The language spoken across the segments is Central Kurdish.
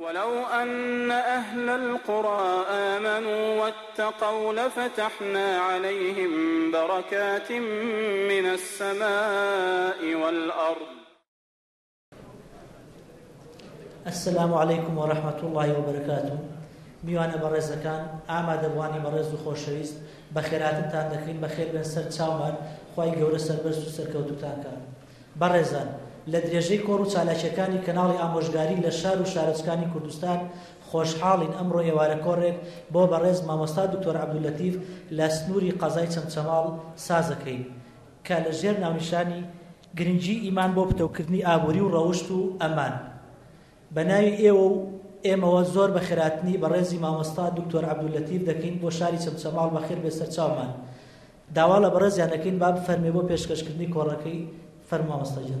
ولو أن أهل القرى آمنوا واتقوا لفتحنا عليهم بركات من السماء والأرض السلام عليكم ورحمة الله وبركاته میوانە بەڕێزەکان ئامادەبوانی بەڕێز و خۆشەویست بە خێراتتان دەکەین بە خێر بن سەر چاومان خی گەورە سەربەر و سەرکەوتوتانکان بەڕێزان لە درێژەی کۆڕ و چالاکیەکانی کەناڵی ئامۆژگاری لە شار و شارستانی کوردستان خۆشحاڵین ئەمڕۆ ئێوارە کۆڕێک بۆ بەڕێز مامۆستا دکتۆر عبدولەتیف لە سنووری قەزای چەمچەماڵ سازەکەین کە لە ژێر ناونیشانی گرنگی ئیمان بۆ پتەوکردنی ئابووری و ڕەوشت و ئەمان بە ناوی ئێوە و ئێمەوە زۆر بە خێراتنی بە ڕێزی مامۆستا دکتۆر عبدولەتیف دەکەین بۆ شاری چەمچەماڵ بەخێر بێسەر چاومان داوا لە بەڕێزیانەکەین با بفەرمێ بۆ پێشکەشکردنی کۆڕەکەی فەرمامۆستەجر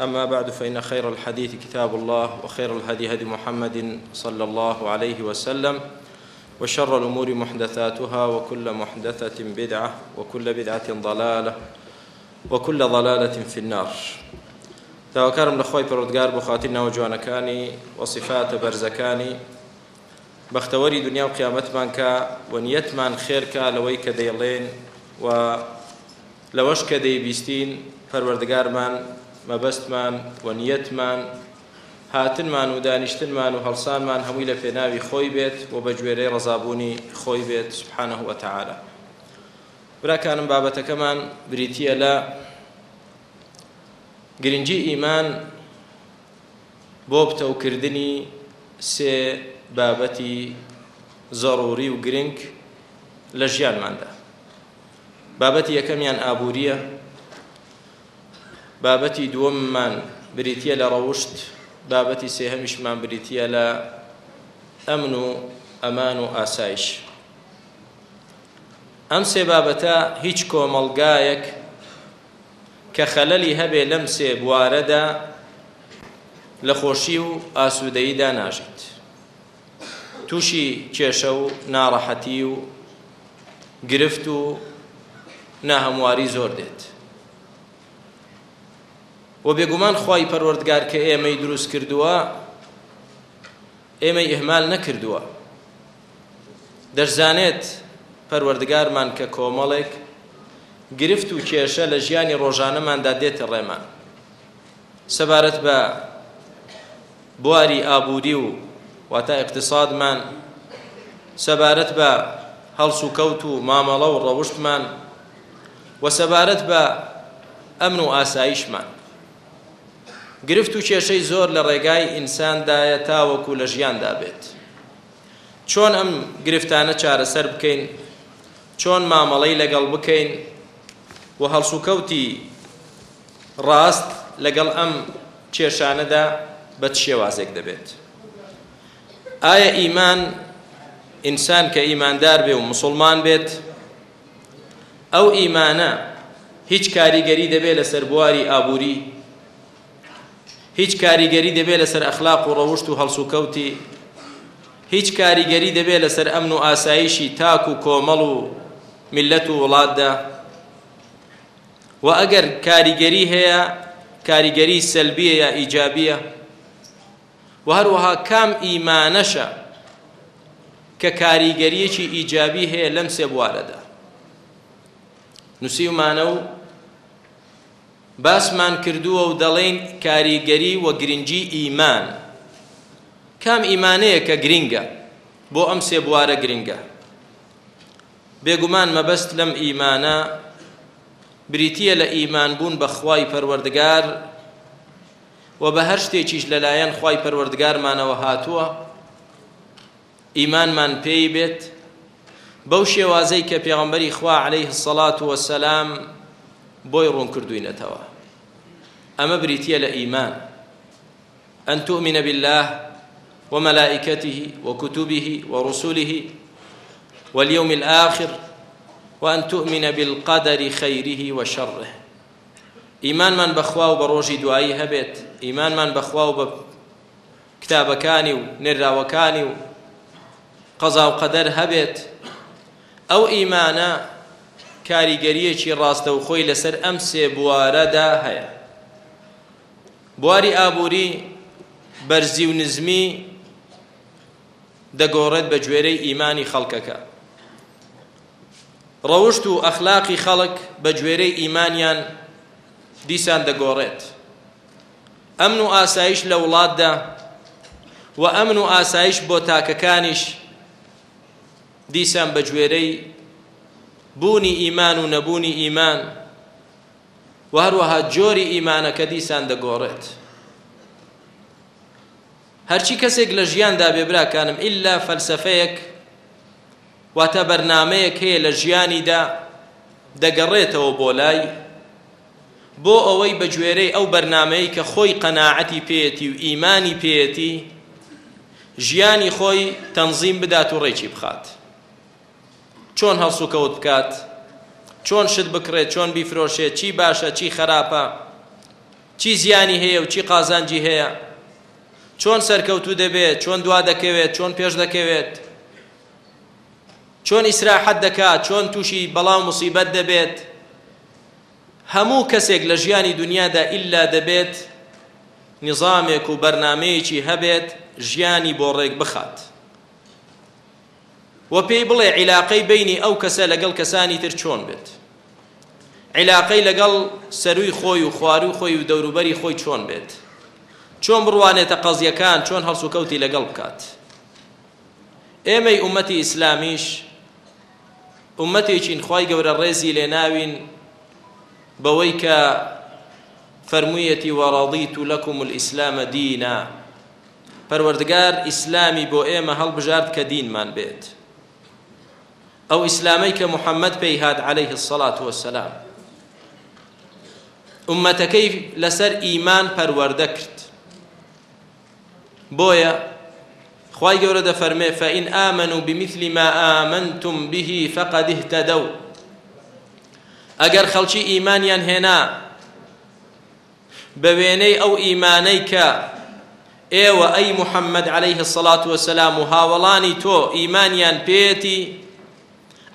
أما بعد فإن خير الحديث كتاب الله وخير الهدي هدي محمد صلى الله عليه وسلم وشر الأمور محدثاتها وكل محدثة بدعة وكل بدعة ضلالة وكل ضلالة في النار داواکارم لە خۆی پرۆودگار بۆ خااتر ناوجوانەکانی وەصفاتە بەرزەکانی بەختەوەری دنیا و قیامەتمان کە وەنیەتمان خێرکە لەوەی کە دەیڵێن و لەوەش کە دەیبیستین پەروەردگارمان مەبەستمان وەنیەتمان هاتنمان و دانیشتنمان و هەڵسانمان هەمووی لە پێناوی خۆی بێت و بە گوێرەی ڕزابوونی خۆی بێت سبحانە وتەعاە براکانم بابەتەکەمان بریتە لە گرنگی ئیمان بۆ بتەوکردنی سێ بابەتی زەڕوری و گرنگ لە ژیانماندا بابەتی یەکەمیان ئابووریە بابەتی دووەممان بریتە لە ڕەوشت بابەتی سێهەمیشمان بریتە لە ئەمن و ئەمان و ئاسایش ئەم سێ بابەتە هیچ کۆمەلگایەک کە خەلەلی هەبێ لەم سێ بوارەدا لە خۆشی و ئاسوودەییدا ناژیت تووشی کێشە و ناڕەحەتی و گرفت و ناهەمواری زۆر دێت و بێگومان خی پەروەردگار کە ئێمەی دروست کردووە ئێمەی ئهمال نەکردووە دەشزانێت پەروەردگارمان کە کۆمەڵێک گرفت و کێشە لە ژیانی ڕۆژانەماندا دێتە ڕێمان سەبارەت بە بواری ئابووری و واتا اقتصادمان سەبارەت بە هەڵس و کەوت و مامەڵە و ڕەوشتمان و سەبارەت بە ئەمن و ئاسایشمان گرفت و کێشەی زۆر لە ڕێگای ئینساندایە تاوەکو لە ژیاندا بێت چۆن ئەم گرفتانە چارەسەر بکەین چۆن مامەڵەی لەگەڵ بکەین و هەڵسوکەوتی ڕاست لەگەڵ ئەم کێشانەدا بە شێوازێک دەبێت ئایا ئیمان ئینسان کە ئیماندار بێ و مسلمان بێت ئەو ئیمانە هیچ کاریگەری دەبێت لەسەر بواری ئابووری هیچ کاریگەری دەبێت لەسەر ئەخلاق و ڕەوشت و هەڵسوکەوتی هیچ کاریگەری دەبێت لەسەر ئەمن و ئاساییشی تاک و کۆمەڵ و ملەت و وڵاتدا و ئەگەر کاریگەری هەیە کاریگەری سەلبیە یا ئیجابیە و هەروەها کام ئیمانەشە کە کاریگەریەکی ئیجابی هەیە لەم سێ بوارەدا نووسیمانە و باسمان کردووە و دەڵێن کاریگەری وە گرنگی ئیمان کام ئیمانەیە کە گرینگە بۆ ئەم سێ بوارە گرینگە بێگومان مەبەست لەم ئیمانە بریتە لە ئیمان بوون بە خوای پەروەردگار و بە هەر شتێکیش لەلایەن خوای پەروەردگارمانەوە هاتووە ئیمانمان پێی بێت بەو شێوازەی کە پێغەمبەری خوا عليه الصلاة والسلام بۆی ڕوون کردوینەتەوە ئەمە بریتە لە ئیمان ئەن تؤمن بالله وملائكته وكتبه ورسله واليوم الآخر وأن تؤمن بالقدر خيره وشره إيمان من بخوا وبروجي دعائي هبت إيمان من بخوا وب كتاب كاني ونرى وكاني قضاء وقدر هبت أو إيمانا کاریگەریەکی ڕاستە و خۆی لەسەر ئەم سێ بوارەدا هەیە بواری ئابووری بەرزی و نزمی دەگۆڕێت بە گوێرەی ئیمانی خەڵکەکە ڕەوشت و ئەخلاقی خەڵک بە گوێرەی ئیمانیان دیسان دەگۆڕێت ئەمن و ئاسایش لە وڵاتدا و ئەمن و ئاسایش بۆ تاکەکانیش دیسان بە گوێرەی بوونی ئیمان و نەبوونی ئیمان و هەروەها جۆری ئیمانەکە دیسان دەگۆڕێت هەرچی کەسێک لە ژیاندا بێبراکانم ئللا فەلسفەیەک واتە بەرنمەیەک هەیە لە ژیانیدا دەگەڕێتەوە بۆ لای بۆ ئەوەی بە گوێرەی ئەو بەرنمەیە کە خۆی قەناعەتی پێەتی و ئیمانی پێەتی ژیانی خۆی تەنظیم بدات و ڕێکی بخات چۆن هەڵسوکەوت بکات چۆن شت بکڕێت چۆن بیفرۆشێت چی باشە چی خراپە چی زیانی هەیە و چی قازانجی هەیە چۆن سەرکەوتو دەبێت چۆن دوا دەکەوێت چۆن پێش دەکەوێت چۆن ئیسراحەت دەکات چۆن تووشی بەڵاو مصیبەت دەبێت هەموو کەسێک لە ژیانی دنیادا ئللا دەبێت نظامێک و بەرنمەیەکی هەبێت ژیانی بۆ ڕێک بخات و پێی بڵێ عیلاقەی بینی ئەو کەسە لەگەڵ کەسانی تر چۆن بێت عیلاقەی لەگەڵ سەروی خۆی و خوار و خۆی و دەوروبەری خۆی چۆن بێت چۆن بڕوانێتە قەزیەکان چۆن هەڵسو کەوتی لەگەڵ بکات ئێمەی ئومەتی ئیسلامیش ئومەتێکین خی گەورە ڕێزی لێناوین بەوەی کە فەرموویەتی وەڕاضیت و لەکم الئیسلامە دینە پەروەردگار ئیسلامی بۆ ئێمە هەڵبژارد کە دینمان بێت ئەو ئیسلامی کە محەممەد پێی هاات عليه الصلاة وسلام ئومەتەکەی لەسەر ئیمان پەروەردە کرد بۆیە خی گەورە دەفەرمێ فەئین ئامن و بمثلی ما ئامنتم بهی فەقەدیه تەدە و ئەگەر خەڵکی ئیمانیان هێنا بە وێنەی ئەو ئیمانەی کە ئێوە ئەی محەممەد عليه الصلاة وسلام و هاوڵانی تۆ ئیمانیان پێێتی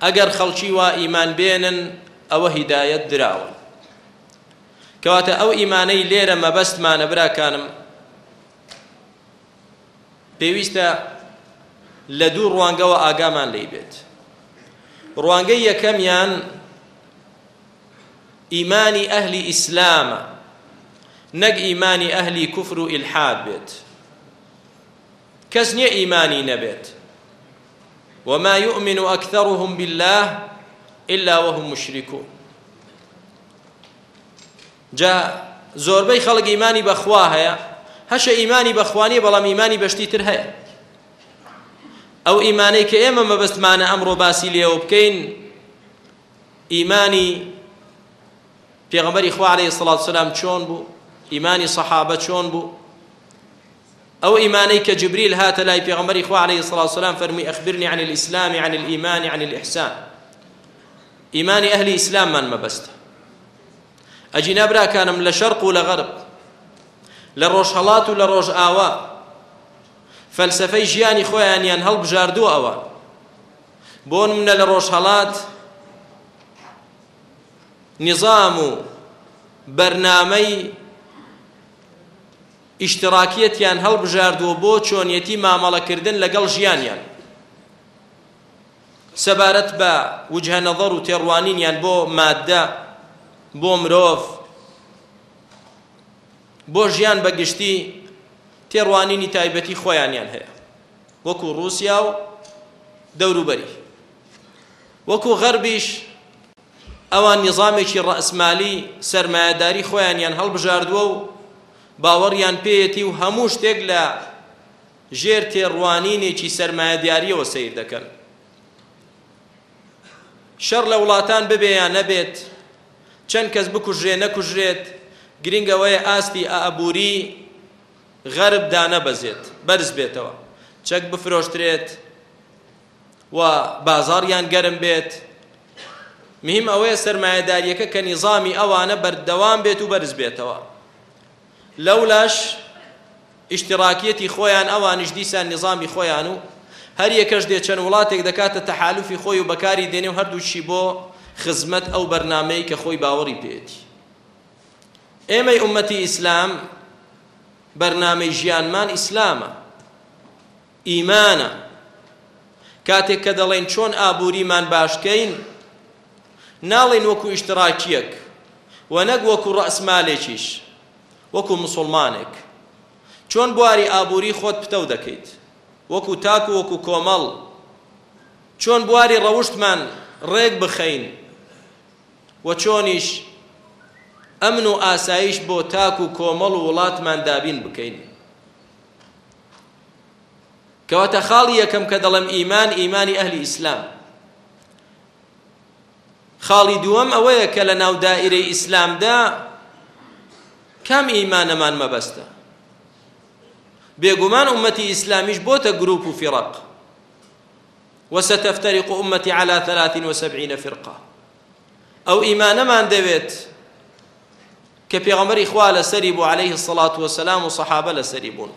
ئەگەر خەڵکی وا ئیمان بێنن ئەوە هیدایەت دراون کەواتە ئەو ئیمانەی لێرە مەبەستمانە براکانم پێویستە لە دوو ڕوانگەوە ئاگامان لی بێت ڕوانگەی یەکەمیان ئیمانی ئەهلی ئیسلامە نەک ئیمانی ئەهلی کوفر و ئیلحاد بێت کەس نییە ئیمانی نەبێت وما يؤمن أكثرهم بالله إلا وهم مشركون جاء زۆربەی خەڵک ئیمانی بەخوا هەیە هەشە ئیمانی بەخوانی بەڵام ئیمانی بەشتی تر هەیە ئەو ئیمانەی کە ئێمە مەبەستمانە ئەمڕۆ باسی لێەوە بکەین ئیمانی پێغەمبەری خوا عليه الصلاة والسلام چۆن بوو ئیمانی سەحابە چۆن بوو ئەو ئیمانەی کە جبریل هاتە لای پێغەمبەری خوا عەلەیهی سڵاو سلام فەرمی ئەخبرنی عن الئیسلام عن الئیمان عن الئحسان ئیمانی ئەهلی ئیسلاممان مەبەستە ئەجی نابراکانم لە شەرق و لە غەرب لە ڕۆژهەڵات و لە ڕۆژئاوا فەلسفەی ژیانی خۆیانیان هەڵبژاردووە ئەوان بۆ نمونە لە ڕۆژهەڵات نظام و بەرنامەی ئیشتراکیەتیان هەڵبژاردووە بۆ چۆنیەتی مامەڵەکردن لەگەڵ ژیانیان سەبارەت بە وجهە نەظەر و تێڕوانینیان بۆ مادە بۆ مرۆڤ بۆ ژیان بەگشتی تێڕوانینی تایبەتی خۆیانیان هەیە وەکو رووسیا و دەوروبەری وەکو غەربیش ئەوان نیظامێکی ڕەسمالی سەرمایەداری خۆیانیان هەڵبژاردووە و باوەڕیان پێیەتی و هەموو شتێک لە ژێر تێڕوانینێکی سەرمایهدیاریەوە سیر دەکەن شەڕ لە وڵاتان ببێ یان نەبێت چەند کەس بکوژێ نەکوژرێت گرنگەوەی ئاستی ئابووری غەرب دانەبەزێت بەرز بێتەوە چەک بفرۆشترێت و بازاڕیان گەرم بێت مهم ئەوەیە سەرمایهداریەکە کە نیزامی ئەوانە بەردەوام بێت و بەرز بێتەوە لەولاش ئیشتراکیەتی خۆیان ئەوانش دیسان نظامی خۆیان و هەر یەکەش دێچەند وڵاتێک دەکاتە تەحالوفی خۆی و بەکاری دێنێ و هەردووچی بۆ خزمەت ئەو بەرنمەی کە خۆی باوەڕی پێێتی ئێمەی ئومەتی ئیسلام بەرنمەی ژیانمان ئیسلامە ئیمانە کاتێک کە دەڵێن چۆن ئابووریمان باشکەین ناڵێن وەکو ئیشتراکیەک و نەک وەکو ڕەسمالێکیش وەکو مسلمانێک چۆن بواری ئابووری خۆت پتە و دەکەیت وەکو تاکو وەکو کۆمەڵ چۆن بواری ڕەوشتمان ڕێک بخەین و چۆنیش ئەمن و ئاسایش بۆ تاک و کۆمەڵ و وڵاتمان دابین بکەین کەواتە خاڵی یەکەم کە دەڵم ئیمان ئیمانی ئەهلی ئیسلام خاڵی دووەم ئەوەیە کە لە ناو دائرەی ئیسلامدا کام ئیمانەمان مەبەستە بێگومان ئومەتی ئیسلامیش بۆتە گروپ و فرق وستفترق أمتي على ثلاث وسبعين فرقة أو إيمانا ما دەوێت کە پێغەمەری خوا لەسەری بوو عليه الصلاة والسلام و صحابە لەسەری بوون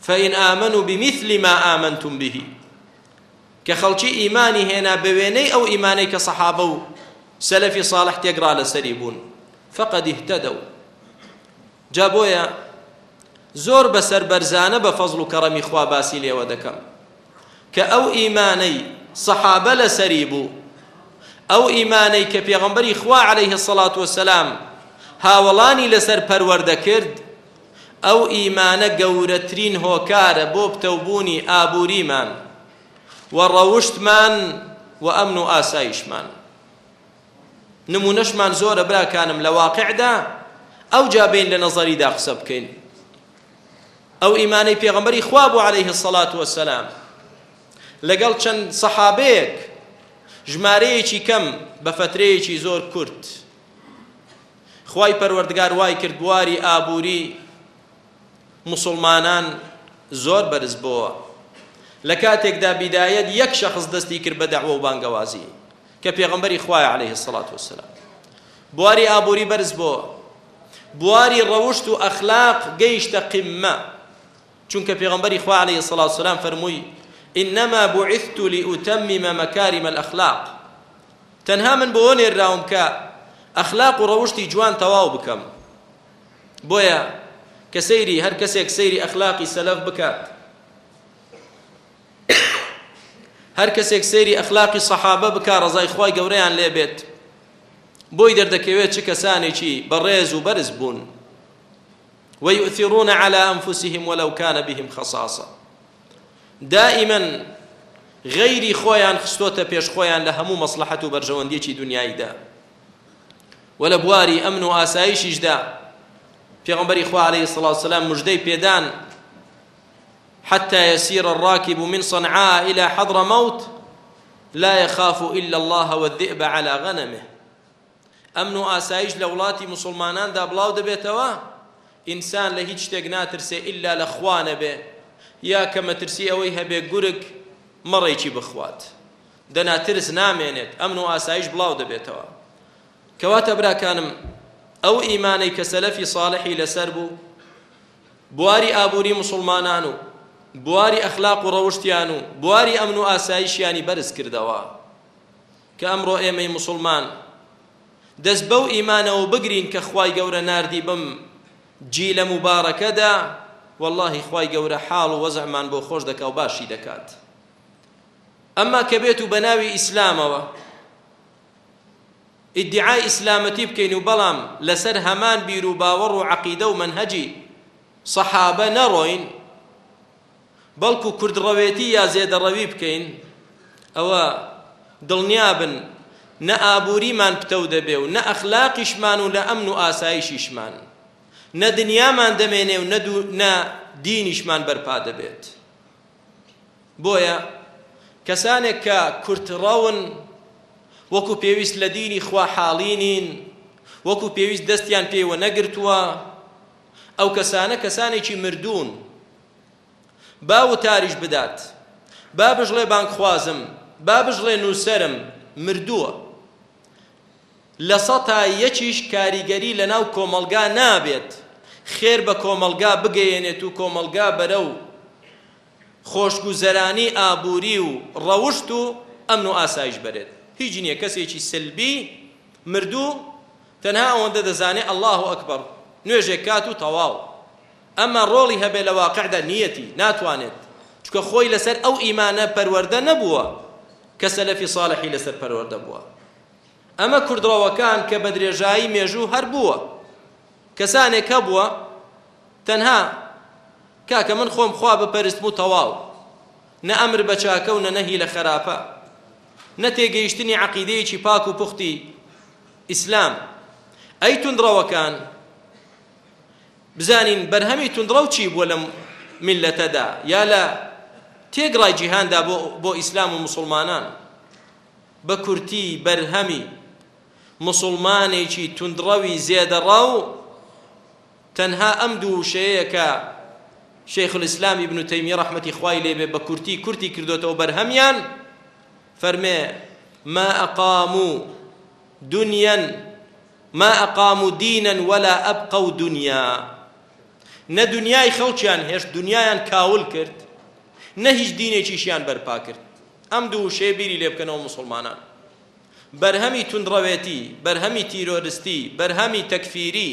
فإن آمنوا بمثل ما آمنتم به کە خەڵکی ئیمانی هێنا بە وێنەی ئەو ئیمانەی کە سەحابە و سەلەفی ساڵح تێگرا لەسەری بوون فقد اهتدوا جا بۆیە زۆر بەسەر بەرزانە بە فەزڵ و کەڕەمی خوا باسی لێوە دەکەم کە ئەو ئیمانەی سەحابە لەسەری بوو ئەو ئیمانەی کە پێغەمبەری خوا عليه الصلاة والسلام هاوڵانی لەسەر پەروەردەکرد ئەو ئیمانە گەورەترین هۆکارە بۆ بتەوبوونی ئابووریمان و ڕەوشتمان و ئەمن و ئاسایشمان نمونەشمان زۆرە براکانم لە واقعدا ئەو جابین لە نەزەریدا قسە بکەین ئەو ئیمانەی پێغەمبەری خوا بوو عليه الصلاة والسلام لەگەڵ چەند سەحابەیەک ژمارەیەکی کەم بە فترەیەکی زۆر کورت خوای پەروەردگار وای کرد بواری ئابووری مسلمانان زۆر بەرز بووە لە کاتێکدا بیدایەت یەک شەخص دەستی کرد بە دەعوە و بانگەوازی کە پێغمبەری خوای عليه الصلاة والسلام بواری ئابووری بەرز بۆ بواری ڕەوشت و ئەخلاق گەیشتە قمە چونکە پێغمبەری خوا عليه الصلاة والسلام فەرمووی إنما بعثت لأتمم مكارم الأخلاق تەنها من بۆ نێراوم کە ئەخلاق و ڕەوشتی جوان تەواو بکەم بۆیە کە سەیری هەر کەسێک سەیری ئەخلاقی سەلەف بکات هەر کەسێک سەیری ئەخلاقی سەحابە بکە ڕزای خی گەورەیان لێ بێت بۆی دەردەکەوێت چ کەسانێکی بەڕێز و بەرز بوون ويؤثرون على أنفسهم ولو كان بهم خصاصة دائما غيري خويا خستوتا بيش خويا لهمو مصلحة برجواندية دنياي دا ولا بواري أمن وآسايش دا پیغمبری خوا عليه الصلاة والسلام مجدي بيدان حتى يسير الراكب من صنعاء إلى حضر موت لا يخاف إلا الله والذئب على غنمه ئەمن و ئاسایش لە وڵاتی مسلماناندا بڵاو دەبێتەوە ئینسان لە هیچ شتێک ناترسێ ئللا لە خوانە بێ یا کە مەترسی ئەوەی هەبێ گورگ مەڕێکی بخوات دەناترس نامێنێت ئەمن و ئاسایش بڵاو دەبێتەوە کەواتە براکانم ئەو ئیمانەی کە سەلەفی ساڵحی لەسەر بوو بواری ئابووری مسلمانان و بواری ئەخلاق و ڕەوشتیان و بواری ئەمن و ئاساییشیانی بەرز کردەوە کە ئەمڕۆ ئێمەی مسلمان دەست بەو ئیمانەوە بگرین کە خوای گەورە نردی بم جی لە مبارەکەدا واللهی خوای گەورە حاڵ و وەزعمان بۆ خۆش دەکا و باشی دەکات ئەمما کە بێت و بە ناوی ئیسلامەوە ئیدعای ئیسلامەتی بکەین و بەڵام لەسەر هەمان بیر و باوەڕ و عەقیدە و منهەجی سەحابە نەڕۆین بەڵکو کوردڕەوێتی یا زێدەڕەوی بکەین ئەوە دڵنیابن نە ئابووریمان پتەو دەبێ و نە ئەخلاقیشمان و لە ئەمن و ئاسایشیشمان نە دنیامان دەمێنێ و نە دینیشمان بەرپا دەبێت بۆیە کەسانێک کە کورتڕەون وەکو پێویست لە دینی خوا حاڵینین وەکو پێویست دەستیان پێوە نەگرتووە ئەو کەسانە کەسانێکی مردوون با و تاریش بدات با بژڵێ بانکخوازم با بژڵێ نووسرم مردووە لە سەتا یەکیش کاریگەری لە ناو کۆمەلگا نابێت خێر بە کۆمەلگا بگەیەنێت و کۆمەلگا بەرە و خۆشگوزەرانی ئابووری و ڕەوشت و ئەمن و ئاسایش بەرێت هیچ نییە کەسێکی سلبی مردوو تەنها ئەوەندە دەزانێت ئەلله و ئەکبەر نوێژێک کات و تەواو ئەمە ڕۆڵی هەبێ لە واقعدا نیەتی ناتوانێت چکە خۆی لەسەر ئەو ئیمانە پەروەردە نەبووە کە سەلەفی ساڵحی لەسەر پەروەردە بووە ئەمە کوردڕەوەکان کە بە درێژایی مێژوو هەر بووە کەسانێک کە بووە تەنها کاکە من خۆم خوا بپەرستم و تەواو نە ئەمر بە چاکە و نە نەهی لە خراپە نە تێگەیشتنی عەقیدەیەکی پاک و پوختی ئیسلام ئەی توندڕەوەکان بزانین بەرهەمی توندڕە و چی بووە لە میلەتەدا یا لە تێگڵای جیهاندا بۆ بۆ ئیسلام و مسلمانان بە کورتی بەرهەمی مسلمانێکی توندڕەوی زێدەڕا و تەنها ئەم دوو شەیەکە شيخ الإسلام ابن تيمية رحمة إخوائي لي بكرتي كرتي كردوت أو برهميان فرمي ما أقاموا دنيا ما أقاموا دينا ولا أبقوا دنيا نە دنیای خەڵکیان هێشت دنیایان کاول کرد نە هیچ دینێکیشیان بەرپا کرد ئەم دوو شێ بیری لێ بکەنەوە مسلمانان بەرهەمی توندڕەوێتی بەرهەمی تیرۆرستی بەرهەمی تەکفیری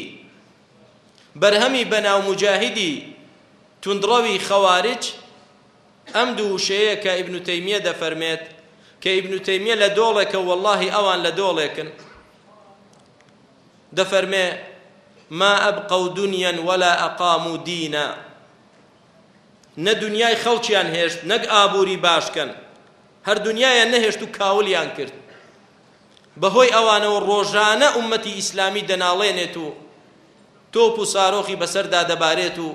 بەرهەمی بەناو مجاهدی توندڕەوی خەوارج ئەم دوو شەیە کە ئیبن تەیمیە دەفەرمێت کە ئیبن تەیمیە لە دۆڵێکە واللهی ئەوان لە دۆڵێکن دەفەرمێ ما أبقوا دنيا ولا أقاموا دينا نە دنیای خەڵکیان هێشت نەک ئابووری باشکەن هەر دنیایان نەهێشت و کاولیان کرد بەهۆی ئەوانەوە ڕۆژانە ئومەتی ئیسلامی دەناڵێنێت و تۆپ و سارۆخی بەسەردا دەبارێت و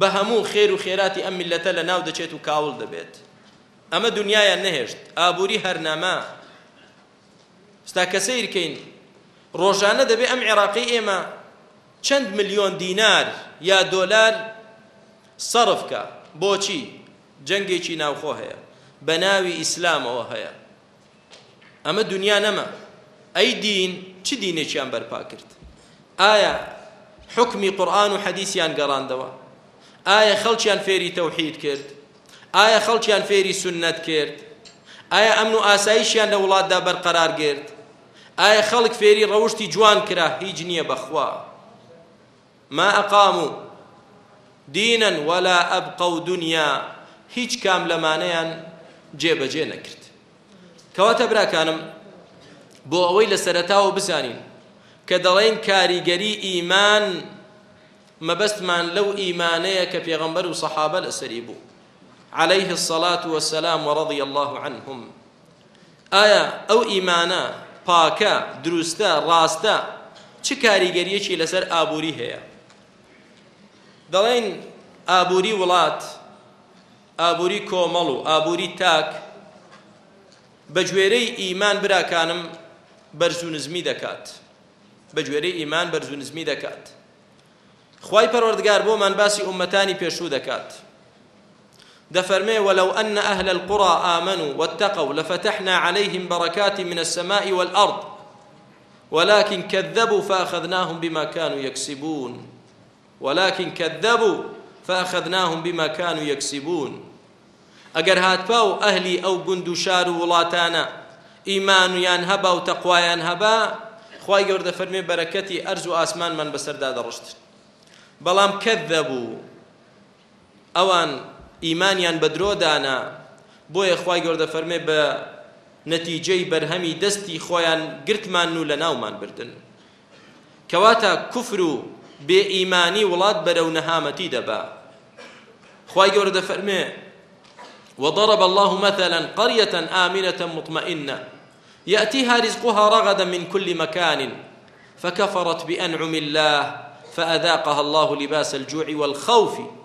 بە هەموو خێر و خێراتی ئەم میلەتە لە ناو دەچێت و کاول دەبێت ئەمە دنیایان نەهێشت ئابووری هەرنەما ستا کەسەیرکەین ڕۆژانە دەبێ ئەم عێراقی ئێمە چەند ملیۆن دینار یا دۆلار سەرفکە بۆچی جەنگێکی ناوخۆ هەیە بە ناوی ئیسلامەوە هەیە ئەمە دنیا نەما ئەی دین چ دینێکیان بەرپا کرد ئایا حکمی قورآن و حەدیسیان گەڕاندەوە ئایا خەڵکیان فێری تەوحید کرد ئایا خەڵکیان فێری سنت کرد ئایا ئەمن و ئاساییشیان لە وڵاتدا بەرقەرار گرت ئایا خەڵک فێری ڕەوشتی جوان کرا هیچ نییە بەخوا ما ئەقام و دینەن وەلا ئەبقە و دنیا هیچ کام لەمانەیان جێبەجێ نەکرد کەواتە براکانم بۆ ئەوەی لە سەرەتاوە بزانین کە دەڵێن کاریگەری ئیمان مەبەستمان لەو ئیمانەیە کە پێغەمبەر و سەحابە لەسەری بوو عليه الصلاة والسلام ورضي الله عنهم ئایا ئەو ئیمانە پاکە دروستە ڕاستە چ کاریگەریەکی لەسەر ئابووری هەیە دەڵێن ئابووری وڵات ئابووری کۆمەڵ و ئابووری تاک بە گوێرەی ئیمان براکانم بەرزونزمی دەکات بە گوێرەی ئیمان بەرزونزمی دەکات خی پەروەردگار بۆمان باسی ئومەتانی پێشوو دەکات دفرمي ولو أن أهل القرى آمنوا واتقوا لفتحنا عليهم بركات من السماء والأرض ولكن كذبوا فأخذناهم بما كانوا يكسبون ولكن كذبوا فأخذناهم بما كانوا يكسبون ئەگەر هاتپاو ئەهلی ئەو گوند و شار و وڵاتانە ئیمانویان هەبا و تەقوایان هەبا خی گەوردە فەرمێ بەرەکەتی ئەرز و ئاسمانمان بەسەردا دەڕشت بەڵام کەت دەبوو ئەوان ئیمانیان بە درۆدانا بۆیە خی گەوردە فەرمێ بە نەتیجەی بەرهەمی دەستی خۆیان گرتمان و لە ناومان بردن کەواتە کوفر و بێئیمانی وڵات بەرەو نەهامەتی دەبا خی گەوردە فەرمێ وضرب الله مثلا قرية آمنة مطمئنة يأتيها رزقها رغدا من كل مكان فكفرت بأنعم الله فأذاقها الله لباس الجوع والخوف